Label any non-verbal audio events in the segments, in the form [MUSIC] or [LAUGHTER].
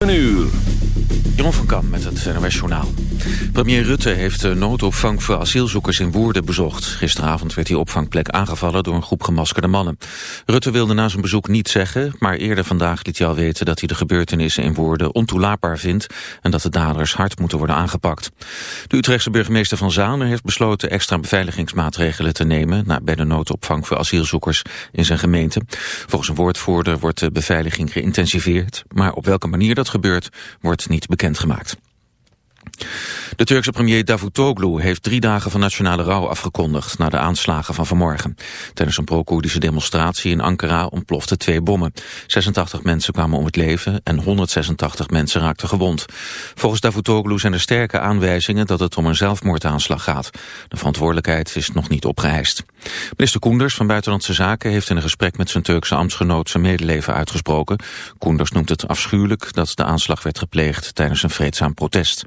Een uur. Jeroen van Kam met het NOS Journaal. Premier Rutte heeft de noodopvang voor asielzoekers in Woerden bezocht. Gisteravond werd die opvangplek aangevallen door een groep gemaskerde mannen. Rutte wilde na zijn bezoek niet zeggen, maar eerder vandaag liet hij al weten dat hij de gebeurtenissen in Woerden ontoelaatbaar vindt en dat de daders hard moeten worden aangepakt. De Utrechtse burgemeester van Zanen heeft besloten extra beveiligingsmaatregelen te nemen na bij de noodopvang voor asielzoekers in zijn gemeente. Volgens een woordvoerder wordt de beveiliging geïntensiveerd, maar op welke manier dat gebeurt wordt niet bekendgemaakt. De Turkse premier Davutoglu heeft drie dagen van nationale rouw afgekondigd na de aanslagen van vanmorgen. Tijdens een pro-Koerdische demonstratie in Ankara ontploften twee bommen. 86 mensen kwamen om het leven en 186 mensen raakten gewond. Volgens Davutoglu zijn er sterke aanwijzingen dat het om een zelfmoordaanslag gaat. De verantwoordelijkheid is nog niet opgeëist. Minister Koenders van Buitenlandse Zaken heeft in een gesprek met zijn Turkse ambtsgenoot zijn medeleven uitgesproken. Koenders noemt het afschuwelijk dat de aanslag werd gepleegd tijdens een vreedzaam protest.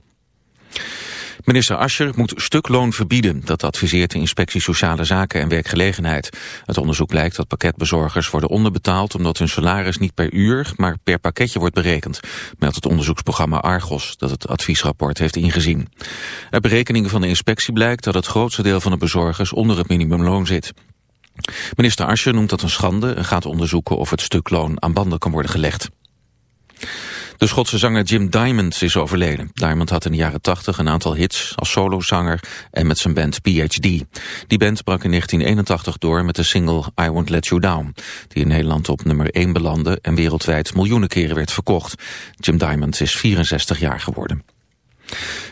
Minister Ascher moet stukloon verbieden. Dat adviseert de Inspectie Sociale Zaken en Werkgelegenheid. Het onderzoek blijkt dat pakketbezorgers worden onderbetaald... omdat hun salaris niet per uur, maar per pakketje wordt berekend. Meldt het onderzoeksprogramma Argos, dat het adviesrapport heeft ingezien. Uit berekeningen van de inspectie blijkt dat het grootste deel van de bezorgers... onder het minimumloon zit. Minister Ascher noemt dat een schande en gaat onderzoeken... of het stukloon aan banden kan worden gelegd. De Schotse zanger Jim Diamond is overleden. Diamond had in de jaren 80 een aantal hits als solozanger en met zijn band PhD. Die band brak in 1981 door met de single I Won't Let You Down... die in Nederland op nummer 1 belandde en wereldwijd miljoenen keren werd verkocht. Jim Diamond is 64 jaar geworden.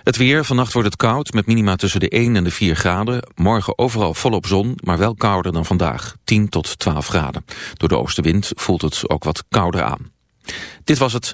Het weer, vannacht wordt het koud met minima tussen de 1 en de 4 graden. Morgen overal volop zon, maar wel kouder dan vandaag. 10 tot 12 graden. Door de oostenwind voelt het ook wat kouder aan. Dit was het.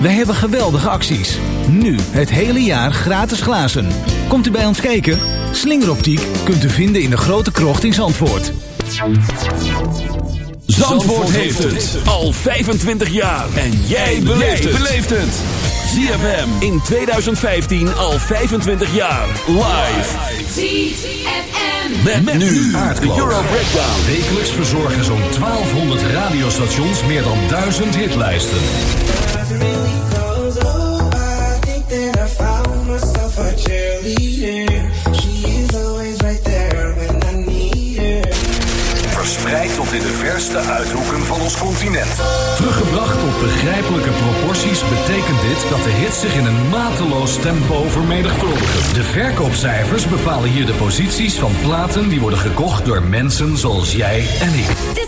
Wij hebben geweldige acties. Nu het hele jaar gratis glazen. Komt u bij ons kijken? Slingeroptiek kunt u vinden in de grote krocht in Zandvoort. Zandvoort heeft het al 25 jaar. En jij beleeft het. ZFM in 2015 al 25 jaar. Live. ZFM. Met, met nu de Euro Breakdown. Wekelijks verzorgen zo'n 1200 radiostations meer dan 1000 hitlijsten. Verspreid tot in de verste uithoeken van ons continent. Teruggebracht tot begrijpelijke proporties betekent dit dat de hits zich in een mateloos tempo vermenigvuldigen. De verkoopcijfers bepalen hier de posities van platen die worden gekocht door mensen zoals jij en ik.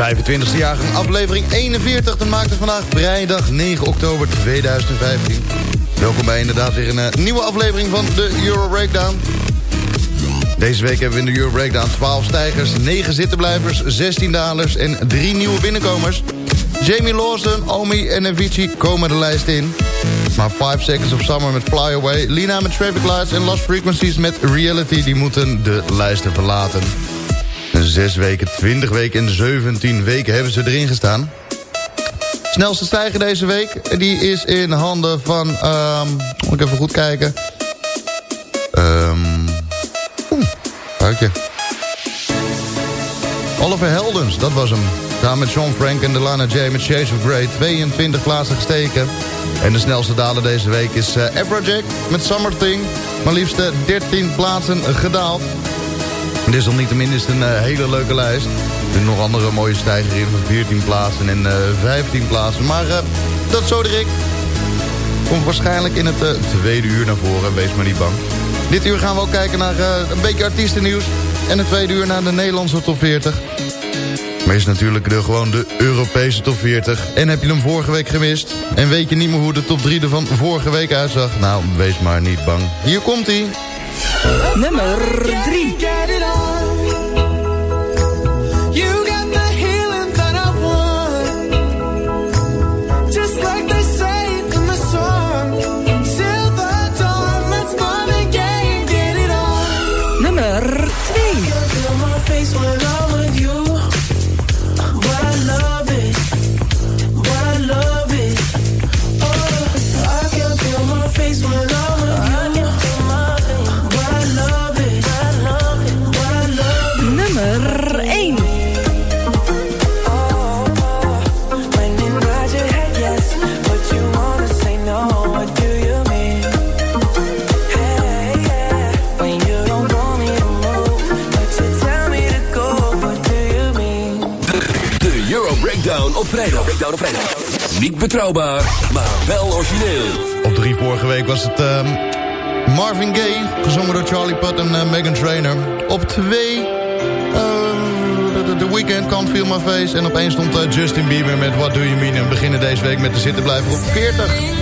25e jaargang, aflevering 41. Dat maakt het vandaag vrijdag 9 oktober 2015. Welkom bij inderdaad weer een eh, nieuwe aflevering van de Euro Breakdown. Deze week hebben we in de Euro Breakdown 12 stijgers, 9 zittenblijvers, 16 dalers en 3 nieuwe binnenkomers. Jamie Lawson, Omi en Avicii komen de lijst in. Maar 5 Seconds of Summer met Fly Away, Lina met Traffic Lights en Lost Frequencies met Reality... die moeten de lijsten verlaten. 6 weken, 20 weken en 17 weken hebben ze erin gestaan. Snelste stijger deze week, die is in handen van... Um, moet ik even goed kijken. Um, Oeh, buikje. Oliver Heldens, dat was hem. Samen met John Frank en Delana J met Shades of Grey. 22 plaatsen gesteken. En de snelste daler deze week is uh, Afrojack met Summer Thing. Maar liefst 13 plaatsen gedaald. Dit is niet tenminste een uh, hele leuke lijst. Er zijn nog andere mooie stijgers in van 14 plaatsen en uh, 15 plaatsen. Maar uh, dat zo direct. Komt waarschijnlijk in het tweede uur naar voren. Wees maar niet bang. Dit uur gaan we ook kijken naar een beetje artiestennieuws. En het tweede uur naar de Nederlandse top 40. Maar is natuurlijk de, gewoon de Europese top 40. En heb je hem vorige week gemist? En weet je niet meer hoe de top 3 er van vorige week uitzag? Nou, wees maar niet bang. Hier komt hij. Nummer 3. Betrouwbaar, maar wel origineel. Op drie vorige week was het uh, Marvin Gaye, gezongen door Charlie Puth en uh, Megan Trainor. Op twee, uh, The Weeknd, Can't Feel My Face. En op één stond uh, Justin Bieber met What Do You Mean. En beginnen deze week met de zittenblijver op 40.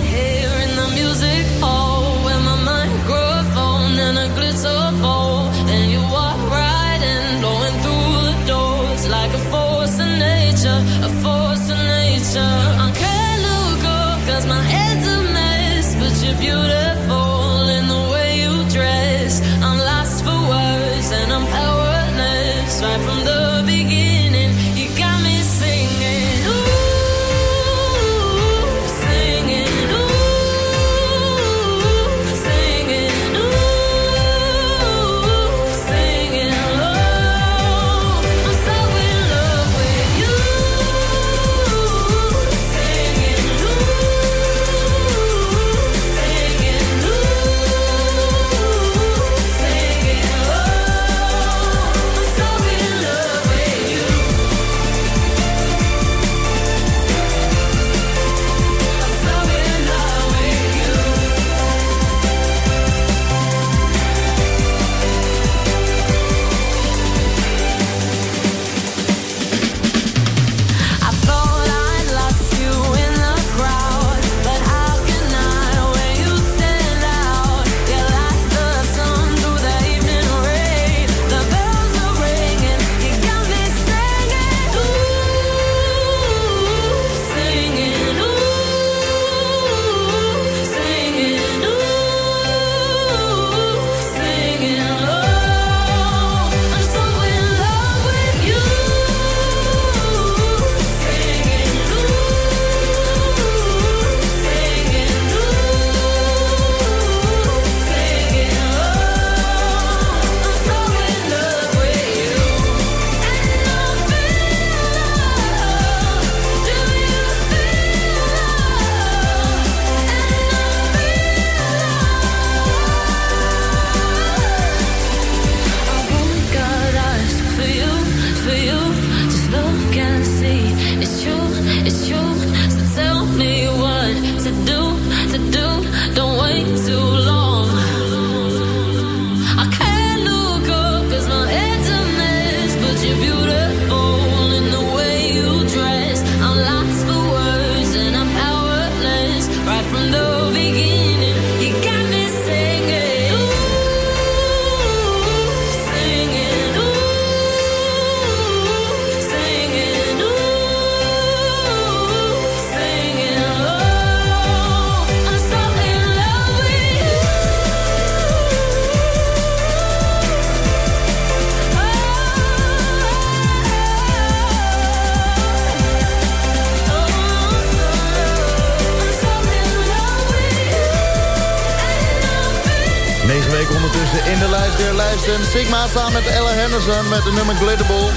Sigma samen met Ella Henderson met de nummer Glitterball.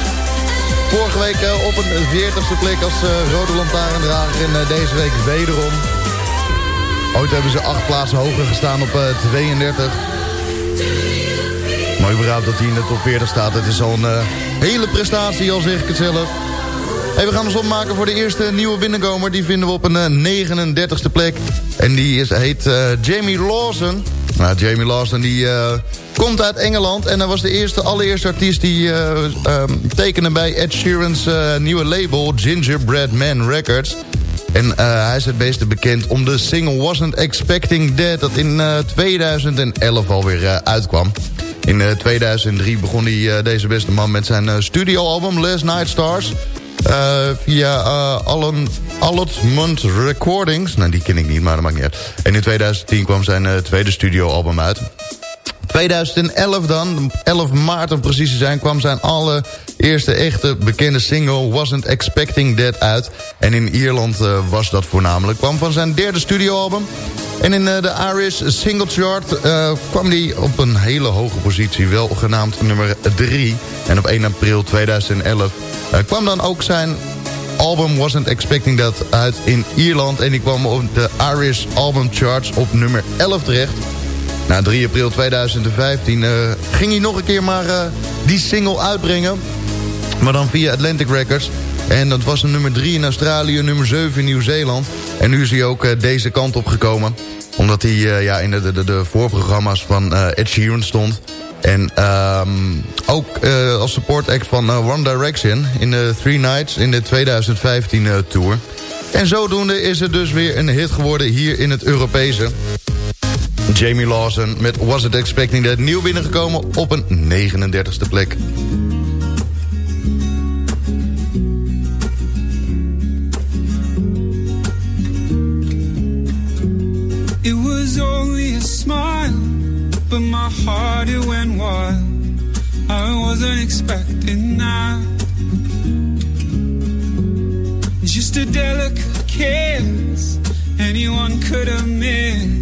Vorige week eh, op een 40ste plek als uh, rode lantaarndrager en uh, deze week wederom. Ooit hebben ze acht plaatsen hoger gestaan op 32. Maar überhaupt dat hij in de top 40 staat, het is al een hele prestatie, al zeg ik het zelf. Hey, we gaan ons opmaken voor de eerste nieuwe binnenkomer. Die vinden we op een 39ste plek. En die is, heet Jamie Lawson. Nou, Jamie Lawson die komt uit Engeland. En hij was de eerste, allereerste artiest die uh, tekende bij Ed Sheeran's uh, nieuwe label Gingerbread Man Records. En hij is het beste bekend om de single Wasn't Expecting That... dat in 2011 alweer uitkwam. In 2003 begon hij, deze beste man met zijn studioalbum Last Night Stars... Uh, via uh, Allotment Recordings. Nou, die ken ik niet, maar dat maakt niet uit. En in 2010 kwam zijn uh, tweede studioalbum uit. 2011 dan, 11 maart om precies te zijn... kwam zijn allereerste echte bekende single Wasn't Expecting That uit. En in Ierland uh, was dat voornamelijk. Kwam van zijn derde studioalbum. En in uh, de Irish Single Chart uh, kwam hij op een hele hoge positie. Wel genaamd nummer 3. En op 1 april 2011 kwam dan ook zijn album Wasn't Expecting That uit in Ierland. En die kwam op de Irish Album Charts op nummer 11 terecht. Na 3 april 2015 uh, ging hij nog een keer maar uh, die single uitbrengen. Maar dan via Atlantic Records. En dat was een nummer 3 in Australië, nummer 7 in Nieuw-Zeeland. En nu is hij ook uh, deze kant op gekomen. Omdat hij ja, in de, de, de voorprogramma's van Ed Sheeran stond. En um, ook als support act van One Direction in de Three Nights in de 2015 uh, tour. En zodoende is het dus weer een hit geworden hier in het Europese. Jamie Lawson met Was It Expecting That nieuw binnengekomen op een 39ste plek. It was only a smile, but my heart it went wild. I wasn't expecting that. Just a delicate kiss, anyone could have missed.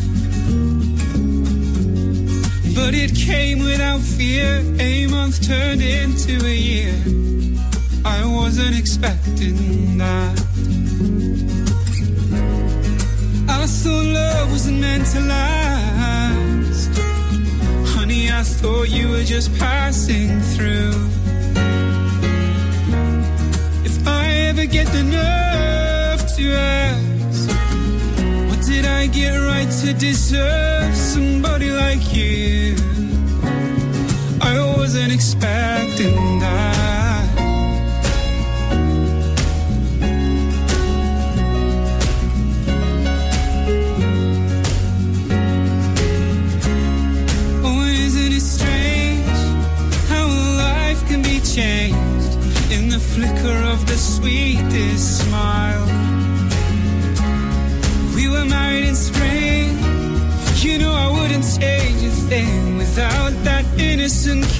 But it came without fear. A month turned into a year. I wasn't expecting that. I thought love wasn't meant to last. Honey, I thought you were just passing through. If I ever get the nerve to ask, what did I get right to deserve somebody like you? I wasn't expecting that. Oh, isn't it strange how a life can be changed in the flicker of the sweetest smile?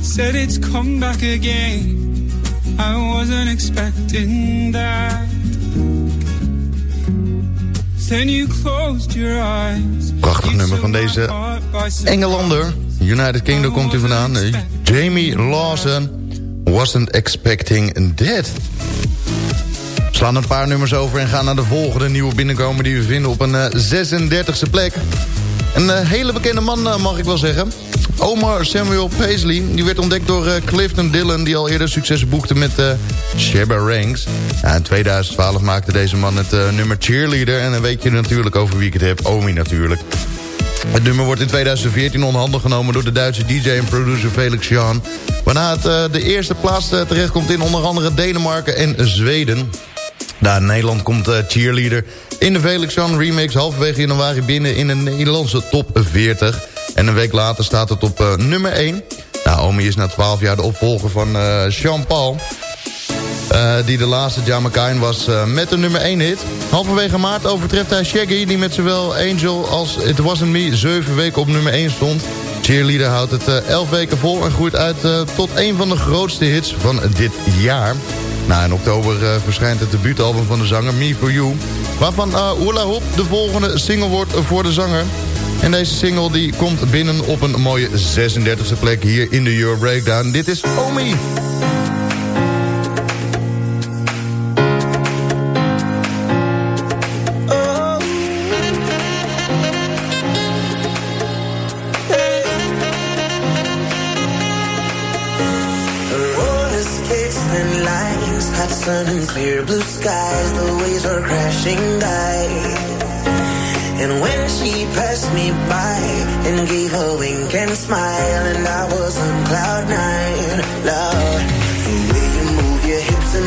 said it's come back again. I wasn't expecting that. Then you closed your eyes. Prachtig nummer van deze Engelander. United Kingdom komt hij vandaan. Jamie Lawson. Wasn't expecting that. We slaan een paar nummers over en gaan naar de volgende nieuwe binnenkomen... die we vinden op een eh, 36e plek. Een eh, hele bekende man, eh, mag ik wel zeggen. Omar Samuel Paisley. Die werd ontdekt door eh, Clifton Dillon... die al eerder succes boekte met uh, Shabba Ranks. Ja, in 2012 maakte deze man het eh, nummer Cheerleader... en dan weet je natuurlijk over wie ik het heb. Omi natuurlijk. Het nummer wordt in 2014 onder handen genomen... door de Duitse DJ en producer Felix Jan. Waarna het de eerste plaats terechtkomt in onder andere Denemarken en Zweden. Daar Nederland komt eh, Cheerleader in de Felix remix... halverwege januari binnen in de Nederlandse top 40. En een week later staat het op eh, nummer 1. Nou, Omi is na 12 jaar de opvolger van eh Jean Paul... Eh, die de laatste Jamaican was met de nummer 1 hit. Halverwege maart overtreft hij Shaggy... die met zowel Angel als It Wasn't Me 7 weken op nummer 1 stond. Cheerleader houdt het eh 11 weken vol... en groeit uit tot een van de grootste hits van dit jaar. Nou, in oktober eh, verschijnt het debuutalbum van de zanger Me For You... waarvan uh, Hula Hop de volgende single wordt voor de zanger... En deze single die komt binnen op een mooie 36e plek hier in de Euro Breakdown. Dit is Omi. Clear blue skies. The waves were crashing by. And when she passed me by and gave a wink and smile, and I was on cloud nine, Lord, the way you move your hips and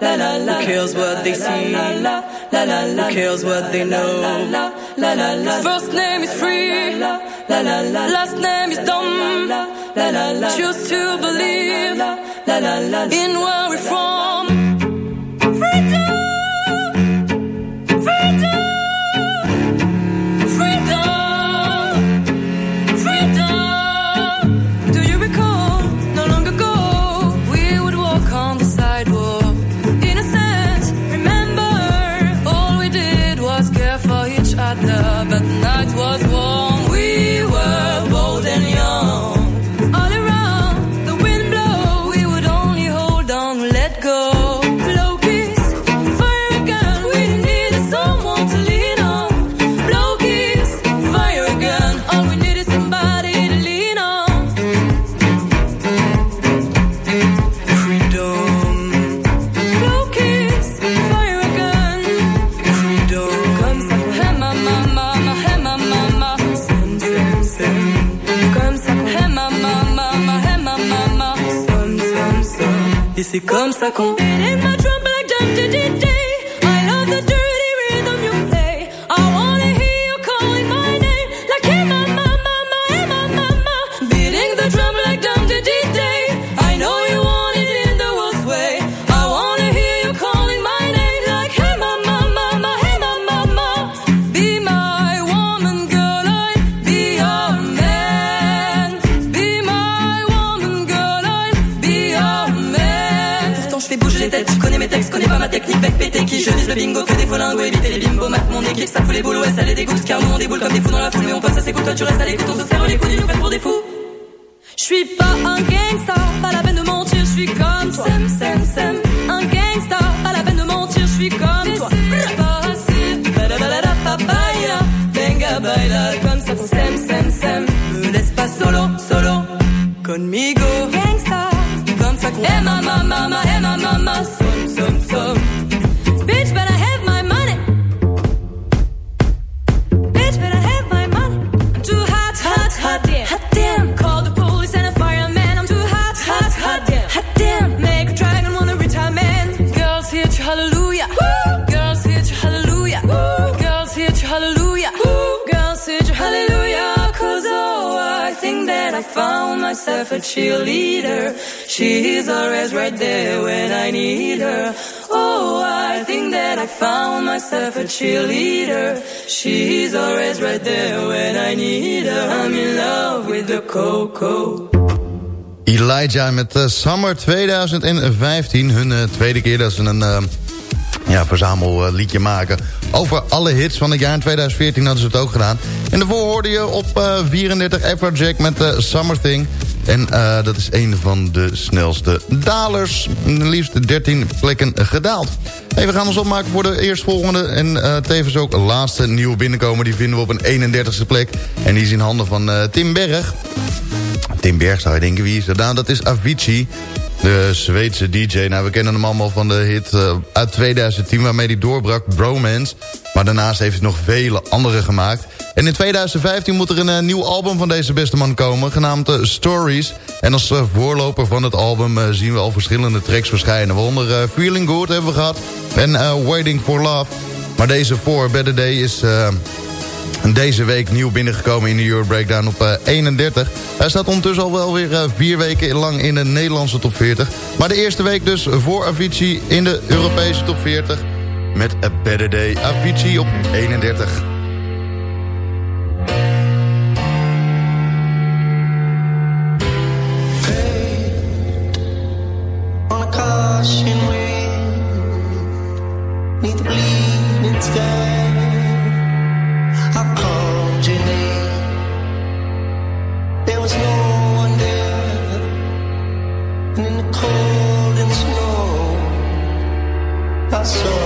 La la la, kills what they see? La la la, kills what they know? La la la, first name is free. La la la, Last name is dumb. La la la, Choose to believe La la la, in where we're from. Freedom. C'est comme ça qu'on mon équipe, ça fout les boules, ouais, ça les dégoûte, car nous on déboule comme des fous dans la foule, mais on passe à ses coups, toi tu restes à l'écoute, on se serre les coudes, ils nous prennent pour des fous. Je suis pas un gangsta, pas la peine de mentir, je suis comme. Sem, sem, cheerleader. She's always right there when I need her. Oh, I think that I found myself a cheerleader. She's always right there when I need her. I'm in love with the cocoa. Elijah met eh, Summer 2015. Hun eh, tweede keer dat ze een eh, ja, verzamelliedje maken. Over alle hits van het jaar. In 2014 hadden ze het ook gedaan. En daarvoor hoorde je op eh, 34 Afrojack met Summer Thing. En eh, dat is een van de snelste dalers. Liefst 13 plekken gedaald. Hey, we gaan ons opmaken voor de eerstvolgende en eh, tevens ook laatste nieuwe binnenkomen. Die vinden we op een 31ste plek. En die is in handen van eh, Tim Berg. Tim Berg zou je denken, wie is dat? Nou, dat is Avicii. De Zweedse DJ. Nou, we kennen hem allemaal van de hit eh, uit 2010... waarmee hij doorbrak, Bromance. Maar daarnaast heeft hij nog vele andere gemaakt. En in 2015 moet er een eh, nieuw album van deze beste man komen... genaamd eh, Stories. En als voorloper van het album zien we al verschillende tracks verschijnen. Waaronder Feeling Good hebben we gehad. En Waiting for Love. Maar deze voor Better Day is... eh, deze week nieuw binnengekomen in de Euro Breakdown op eh, 31. Hij staat ondertussen al wel weer eh, vier weken lang in de Nederlandse top 40. Maar de eerste week dus voor Avicii in de Europese top 40. Met A Better Day. Avicii op 31. on I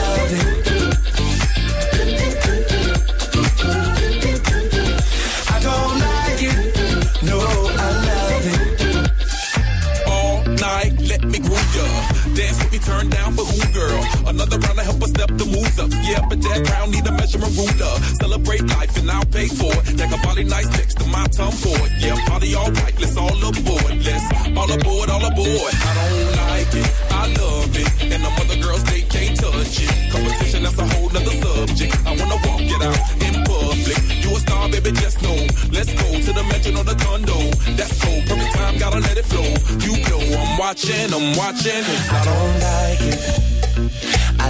Another round to help us step the moves up. Yeah, but that round need a measurement ruler. Celebrate life and I'll pay for it. A body nice next to my tongue board. Yeah, party all right. Let's all aboard. Let's all aboard, all aboard. I don't like it. I love it. And the other girls, they can't touch it. Competition, that's a whole nother subject. I wanna walk it out in public. You a star, baby, just know. Let's go to the mansion or the condo. That's cool. Perfect time, gotta let it flow. You know I'm watching, I'm watching. I don't like it.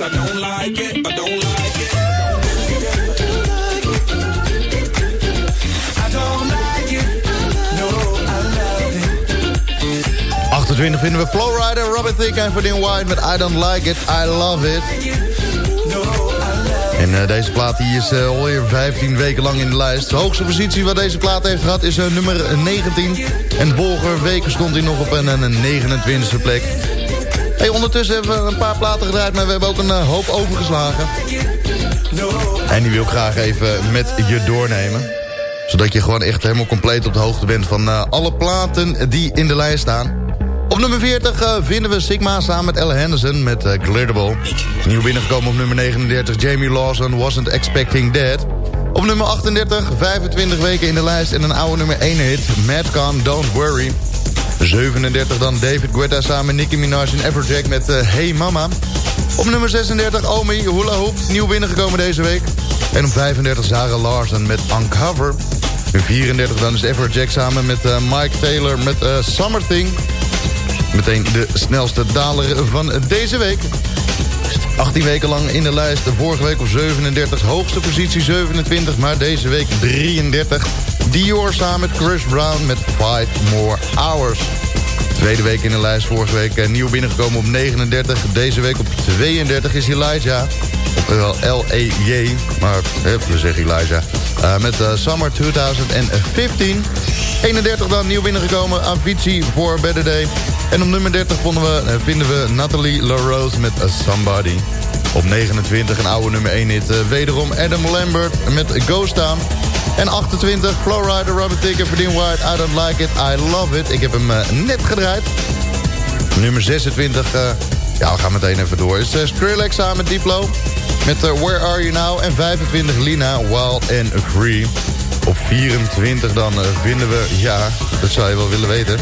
I don't like it. I don't like it. I don't like it. No, I love it. 28 vinden we Flowrider, Robin Thicke en Verdin White met I Don't Like It, I Love It. En eh, deze plaat die is uh, alweer 15 weken lang in de lijst. De hoogste positie wat deze plaat heeft gehad is uh, nummer 19. En vorige weken stond hij nog op een, een 29e plek. Ondertussen hebben we een paar platen gedraaid, maar we hebben ook een hoop overgeslagen. En die wil ik graag even met je doornemen. Zodat je gewoon echt helemaal compleet op de hoogte bent van alle platen die in de lijst staan. Op nummer 40 uh, vinden we Sigma samen met Elle Henderson met Glitterball. Nieuw binnengekomen op nummer 39, Jamie Lawson, Wasn't Expecting That. Op nummer 38, 25 weken in de lijst en een oude nummer 1 hit, Madcon, Don't Worry. 37 dan David Guetta samen met Nicki Minaj en Everjack met uh, Hey Mama. Op nummer 36 Omi, Hula Hoop, nieuw binnengekomen deze week. En op 35 Zara Larson met Uncover. Op 34 dan is Everjack samen met Mike Taylor met Summer Thing. Meteen de snelste daler van deze week. 18 weken lang in de lijst. Vorige week op 37. Hoogste positie 27. Maar deze week 33. Dior samen met Chris Brown met 5 More Hours. Tweede week in de lijst. Vorige week uh, nieuw binnengekomen op 39. Deze week op 32 is Elijah. Wel L-E-J. Maar we zeggen Elijah. Uh, met uh, Summer 2015. 31 dan nieuw binnengekomen. Avicii voor Better Day. En op nummer 30 vonden we, vinden we Nathalie LaRose met Somebody. Op 29 een oude nummer 1 hit. Wederom Adam Lambert met Ghost Town. En 28 Flowrider, Robert Ticker, Verdien White, I Don't Like It, I Love It. Ik heb hem uh, net gedraaid. Nummer 26 uh, Ja, we gaan meteen even door. Is uh, Skrillex samen met Diplo. Met Where Are You Now? En 25 Lina, Wild and Free. Op 24 dan vinden we, ja, dat zou je wel willen weten.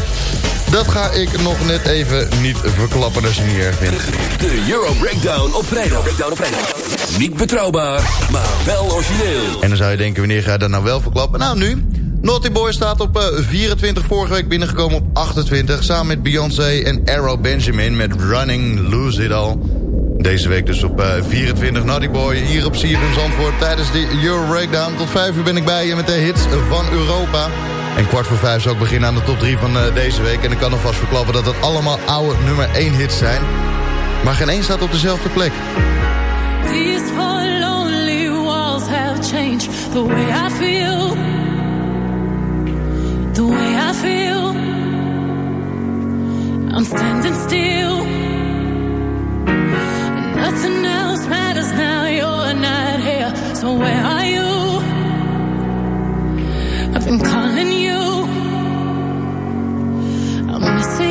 Dat ga ik nog net even niet verklappen als je niet erg vindt. De Euro Breakdown op vrijdag. Breakdown op vrijdag. Niet betrouwbaar, maar wel origineel. En dan zou je denken, wanneer ga je dat nou wel verklappen? Nou, nu. Naughty Boy staat op uh, 24, vorige week binnengekomen op 28... samen met Beyoncé en Arrow Benjamin met Running Lose It All. Deze week dus op uh, 24 Naughty Boy hier op CFM's antwoord tijdens de Euro Breakdown. Tot 5 uur ben ik bij je met de hits van Europa. En kwart voor vijf zal ik beginnen aan de top 3 van uh, deze week. En ik kan alvast verklappen dat het allemaal oude nummer 1 hits zijn. Maar geen één staat op dezelfde plek. These four lonely walls have changed the way I feel. The way I feel. I'm standing still. Nothing else matters now. You're not here. So where are you? I've been calling you. I'm missing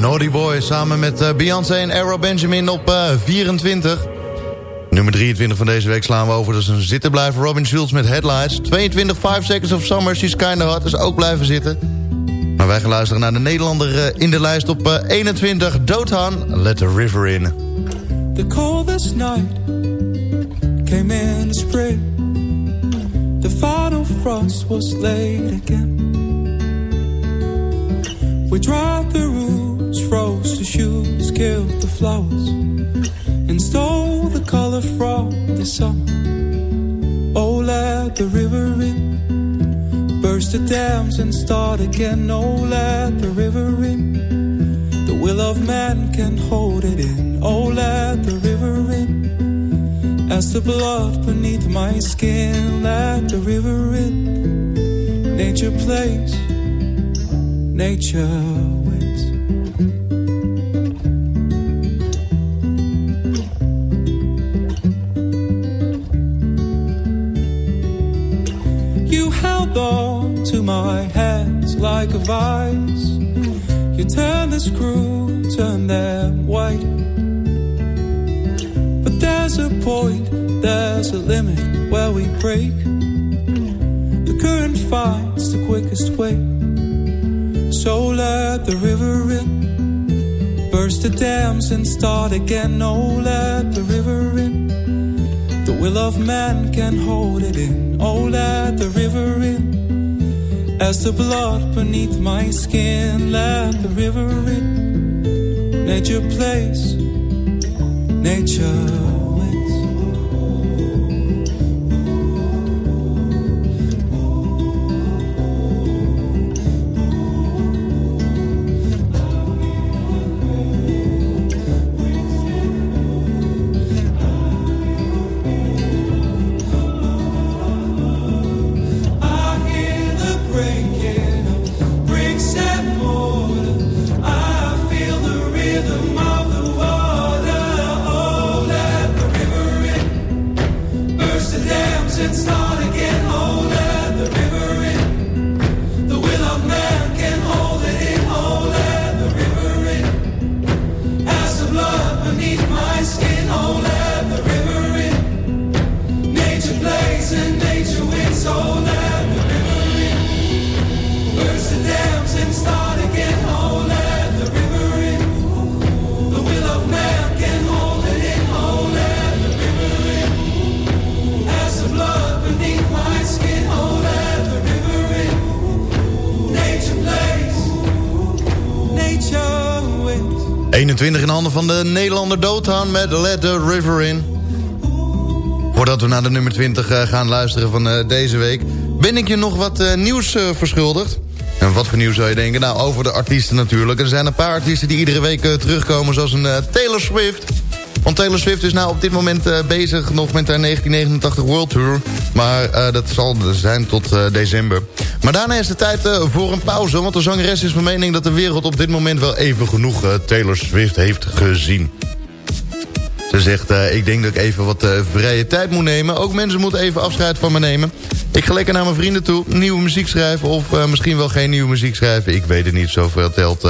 Naughty Boy samen met uh, Beyoncé en Arrow Benjamin op uh, 24. Nummer 23 van deze week slaan we over. Dat is een zittenblijver Robin Schulz met Headlights. 22 5 Seconds of Summer, She's Kinda Hot. is ook blijven zitten. Maar wij gaan luisteren naar de Nederlander uh, in de lijst op 21. Doodhan, Let the River In. The coldest night came in the spring. The final frost was late again. We the froze the shoots, killed the flowers, and stole the color from the summer. Oh, let the river in, burst the dams and start again. Oh, let the river in. The will of man can hold it in. Oh, let the river in. As the blood beneath my skin, let the river in. Nature plays, nature like a vice. You turn the screw, turn them white. But there's a point, there's a limit where we break. The current finds the quickest way. So let the river in. Burst the dams and start again. Oh, let the river in. The will of man can hold it in. Oh, let the river in. As the blood beneath my skin, let the river in. Nature plays, nature van de Nederlander Doodhaan met Let the River In. Voordat we naar de nummer 20 eh, gaan luisteren van eh, deze week... ben ik je nog wat eh, nieuws verschuldigd. En wat voor nieuws zou je denken? Nou, over de artiesten natuurlijk. Er zijn een paar artiesten die iedere week terugkomen... zoals een Taylor Swift... Want Taylor Swift is nou op dit moment bezig nog met haar 1989 World Tour. Maar dat zal zijn tot december. Maar daarna is het tijd eh, voor een pauze. Want de zangeres is van mening dat de wereld op dit moment wel even genoeg eh, Taylor Swift heeft gezien. Ze zegt, eh, ik denk dat ik even wat vrije tijd moet nemen. Ook mensen moeten even afscheid van me nemen. Ik ga lekker naar mijn vrienden toe, nieuwe muziek schrijven... of misschien wel geen nieuwe muziek schrijven. Ik weet het niet, zoveel telt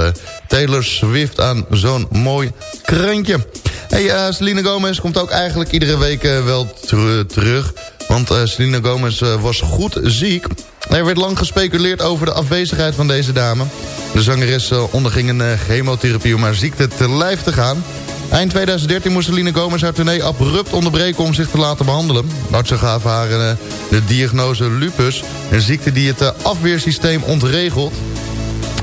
Taylor Swift aan zo'n mooi krantje. Hey, Selena Gomez komt ook eigenlijk iedere week wel ter- terug. Want eh Selena Gomez eh, was goed ziek. Er werd lang gespeculeerd over de afwezigheid van deze dame. De zangeres eh, onderging een chemotherapie om haar ziekte te lijf te gaan. Eind 2013 moest Selena Gomez haar tournee abrupt onderbreken om zich te laten behandelen. Artsen gaven haar de diagnose lupus, een ziekte die het afweersysteem ontregelt.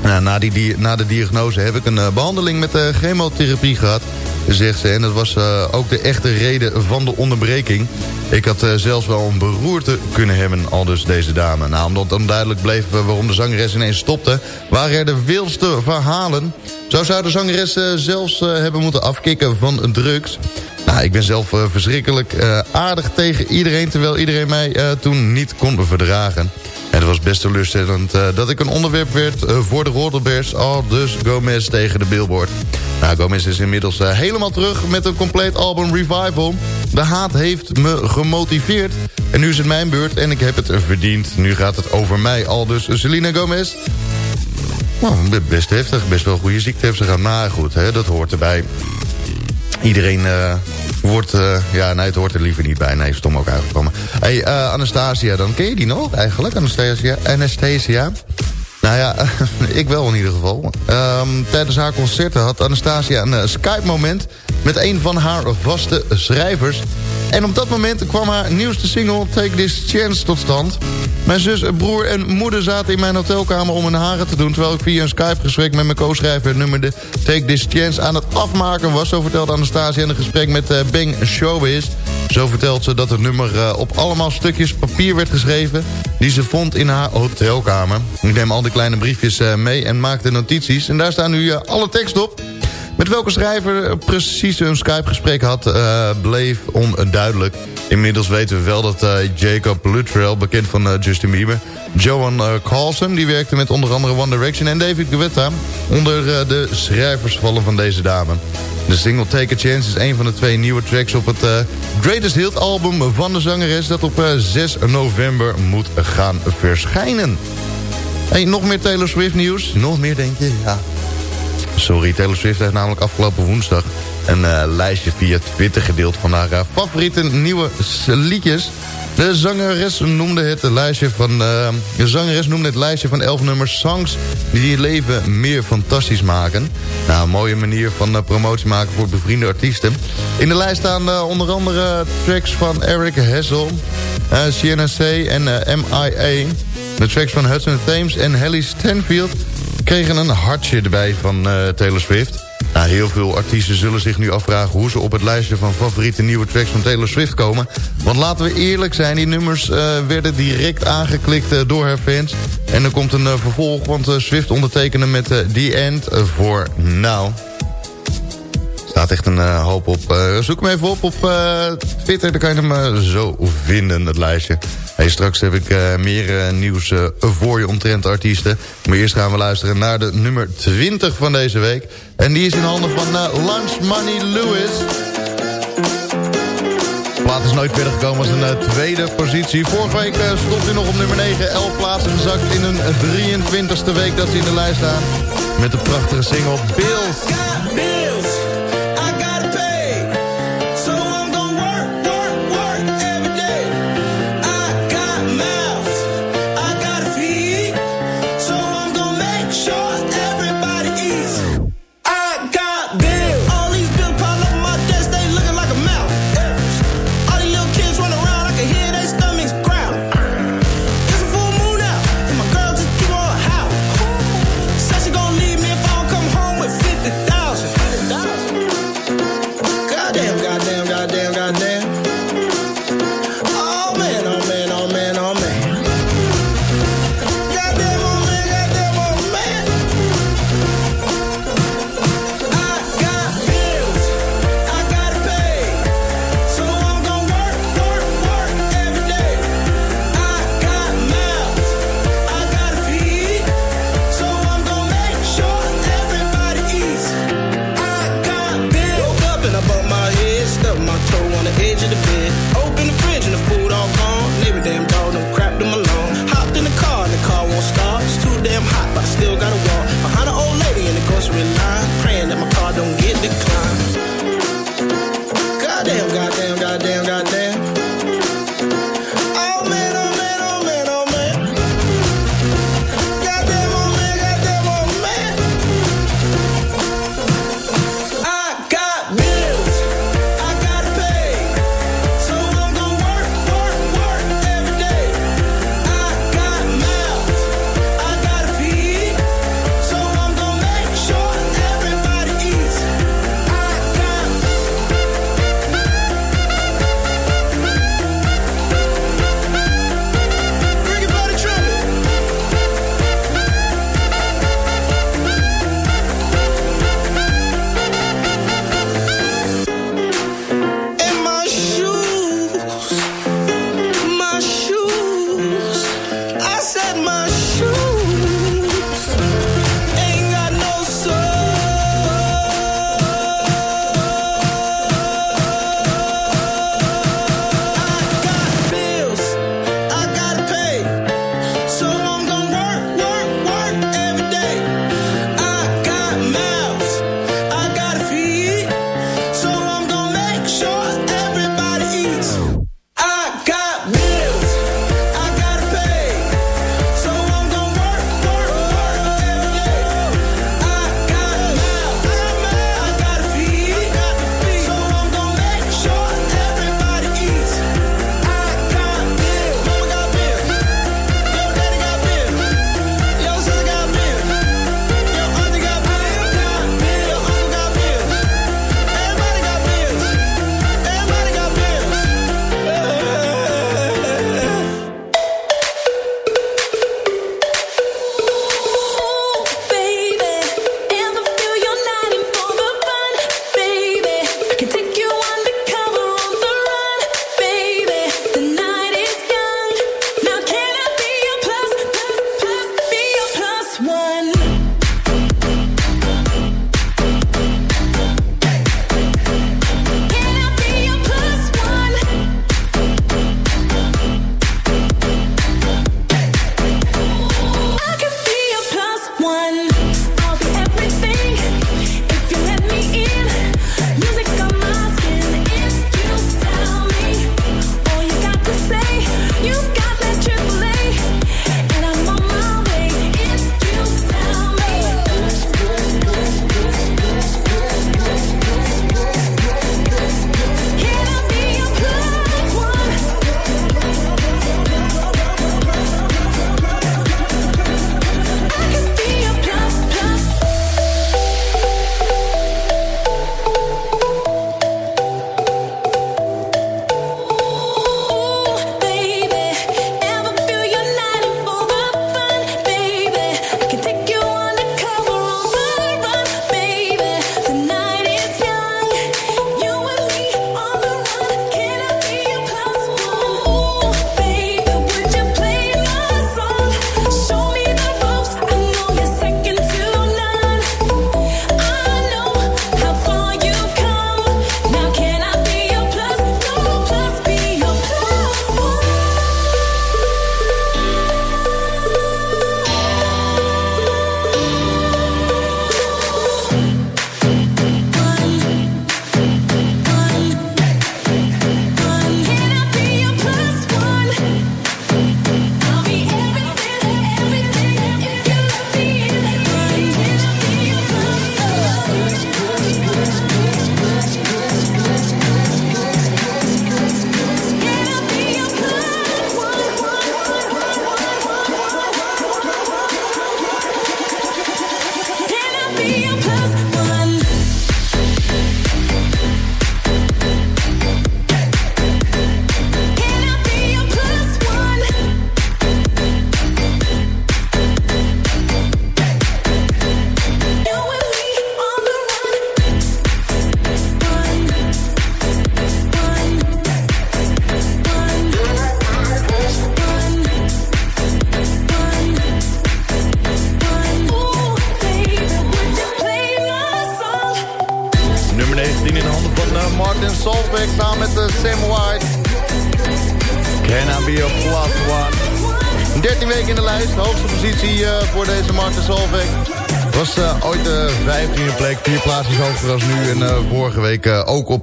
Na, die, na de diagnose heb ik een eh, behandeling met eh, chemotherapie gehad, zegt ze. En dat was eh, ook de echte reden van de onderbreking. Ik had zelfs wel een beroerte kunnen hebben, al dus deze dame. Nou, omdat onduidelijk bleef waarom de zangeres ineens stopte... waren er de wildste verhalen. Zo zou de zangeres zelfs hebben moeten afkicken van drugs... Nou, ik ben zelf verschrikkelijk aardig tegen iedereen... terwijl iedereen mij toen niet kon verdragen. Het was best teleurstellend eh, dat ik een onderwerp werd eh, voor de Rodelbears... al dus Gomez tegen de Billboard. Nou, Gomez is inmiddels eh, helemaal terug met een compleet album Revival. De haat heeft me gemotiveerd. En nu is het mijn beurt en ik heb het verdiend. Nu gaat het over mij, al dus Selena Gomez... Nou, best heftig, best wel goede ziekte heeft ze gehad. Maar goed, hè, dat hoort erbij. Iedereen wordt... eh, ja, nee, het hoort er liever niet bij. Nee, stom ook uitgekomen. hey, eh, Anastasia, dan ken je die nog eigenlijk? Anastasia? Anastasia? Nou ja, [LAUGHS] ik wel in ieder geval. Ehm, tijdens haar concerten had Anastasia een eh, Skype-moment... met een van haar vaste schrijvers. En op dat moment kwam haar nieuwste single Take This Chance tot stand. Mijn zus, broer en moeder zaten in mijn hotelkamer om hun haren te doen... terwijl ik via een Skype-gesprek met mijn co-schrijver nummer Take This Chance aan het afmaken was. Zo vertelde Anastasia in een gesprek met eh, Bang Showbiz. Zo vertelt ze dat het nummer eh, op allemaal stukjes papier werd geschreven... die ze vond in haar hotelkamer. Ik neem al die kleine briefjes eh, mee en maakte notities. En daar staan nu eh, alle tekst op. Met welke schrijver precies een Skype-gesprek had, bleef onduidelijk. Inmiddels weten we wel dat Jacob Luttrell, bekend van Justin Bieber... Johan eh, Carlson, die werkte met onder andere One Direction... en David Guetta onder de schrijvers vallen van deze dame. De single Take a Chance is een van de twee nieuwe tracks op het eh, Greatest Hit album van de zangeres... dat op eh, 6 november moet gaan verschijnen. Hey, nog meer Taylor Swift nieuws. Nog meer, denk je? Ja. Sorry, Taylor Swift heeft namelijk afgelopen woensdag... een eh, lijstje via Twitter gedeeld van haar eh, favoriete nieuwe liedjes. De zangeres noemde het lijstje van eh, de zangeres noemde het lijstje van 11 nummers songs die je leven meer fantastisch maken. Nou, een mooie manier van eh, promotie maken voor bevriende artiesten. In de lijst staan eh, onder andere tracks van Eric Hessel, eh CNSC en MIA. De tracks van Hudson Thames en Hallie Stanfield kregen een hartje erbij van Taylor Swift. Nou, heel veel artiesten zullen zich nu afvragen hoe ze op het lijstje van favoriete nieuwe tracks van Taylor Swift komen. Want laten we eerlijk zijn, die nummers eh, werden direct aangeklikt eh, door haar fans. En er komt een eh, vervolg, want Swift ondertekende met The End for Now. Staat echt een eh, hoop op. Eh, zoek hem even op op eh, Twitter, dan kan je hem zo vinden, het lijstje. Hey, straks heb ik meer nieuws voor je omtrent artiesten. Maar eerst gaan we luisteren naar de nummer 20 van deze week. En die is in handen van Lunch Money Lewis. Plaat is nooit verder gekomen als een tweede positie. Vorige week stond hij nog op nummer 9. 11 plaatsen gezakt in een 23ste week dat ze in de lijst staan. Met de prachtige single Bills.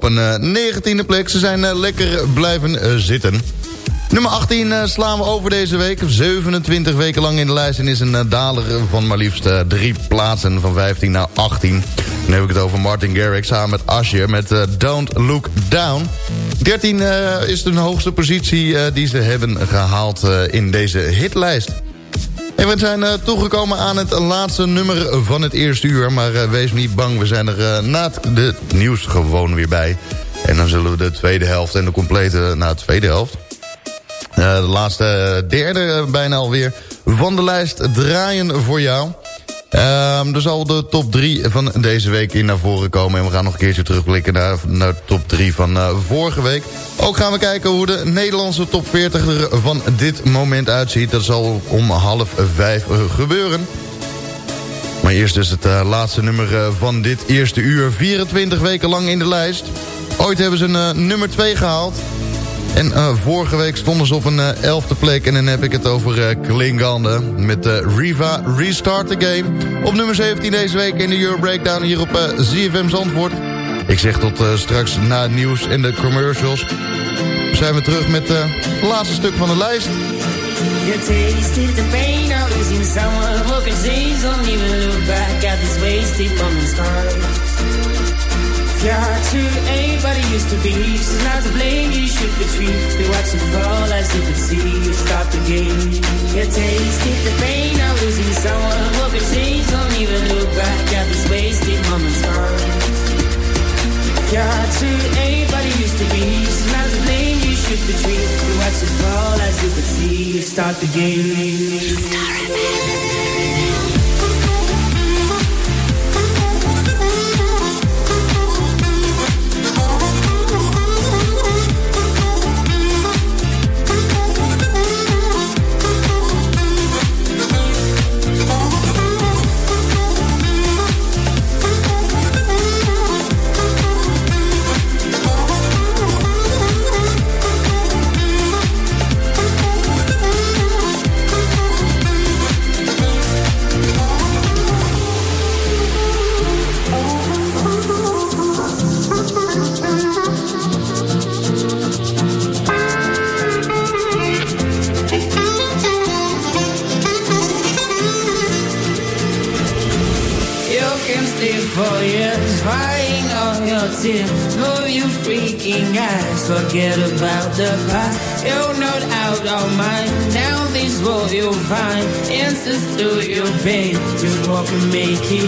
Op een 19e plek. Ze zijn lekker blijven zitten. Nummer 18 slaan we over deze week. 27 weken lang in de lijst en is een daler van maar liefst drie plaatsen van 15 naar 18. Dan heb ik het over Martin Garrix samen met Asher met Don't Look Down. 13 is de hoogste positie die ze hebben gehaald in deze hitlijst. En we zijn uh, toegekomen aan het laatste nummer van het eerste uur. Maar uh, wees niet bang, we zijn er uh, na het de nieuws gewoon weer bij. En dan zullen we de tweede helft en de complete... Nou, de tweede helft. de laatste derde bijna alweer van de lijst draaien voor jou. Um, er zal de top 3 van deze week in naar voren komen. En we gaan nog een keertje terugblikken naar, naar de top 3 van uh, vorige week. Ook gaan we kijken hoe de Nederlandse top 40 er van dit moment uitziet. Dat zal om half vijf gebeuren. Maar eerst dus het uh, laatste nummer van dit eerste uur. 24 weken lang in de lijst. Ooit hebben ze een nummer 2 gehaald. En uh, vorige week stonden ze op een uh, elfde plek. En dan heb ik het over uh, Klingande. Met Riva Restart the Game. Op nummer 17 deze week in de Euro Breakdown hier op ZFM Zandvoort. Ik zeg tot straks na het nieuws en de commercials. Zijn we terug met het laatste stuk van de lijst. Your heart to anybody used to be. She's not to blame, you should retreat. They watch you fall as you can see. You stop the game. You tasted the pain of losing someone who can change. Don't even look back at this wasted moment's gone. Your heart to anybody used to be. She's not to blame, you should retreat. They watch you fall as you can see. You start the game. forget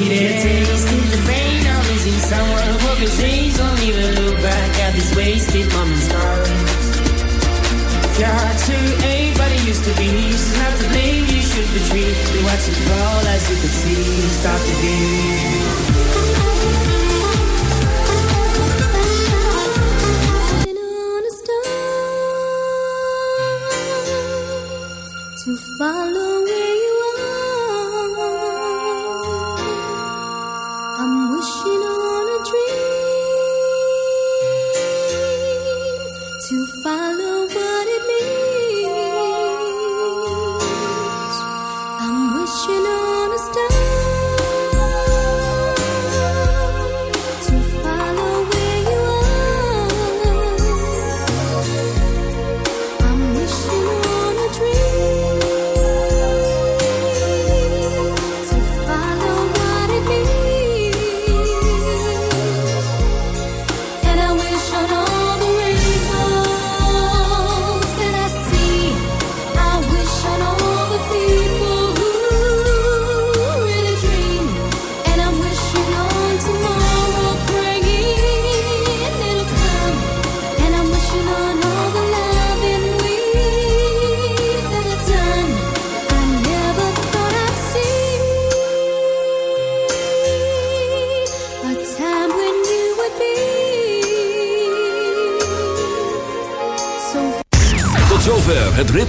it. The pain. Don't even look back at this wasted moment's time. Your heart to anybody used to be. Not to. You should. We watch it fall as you see. Game. follow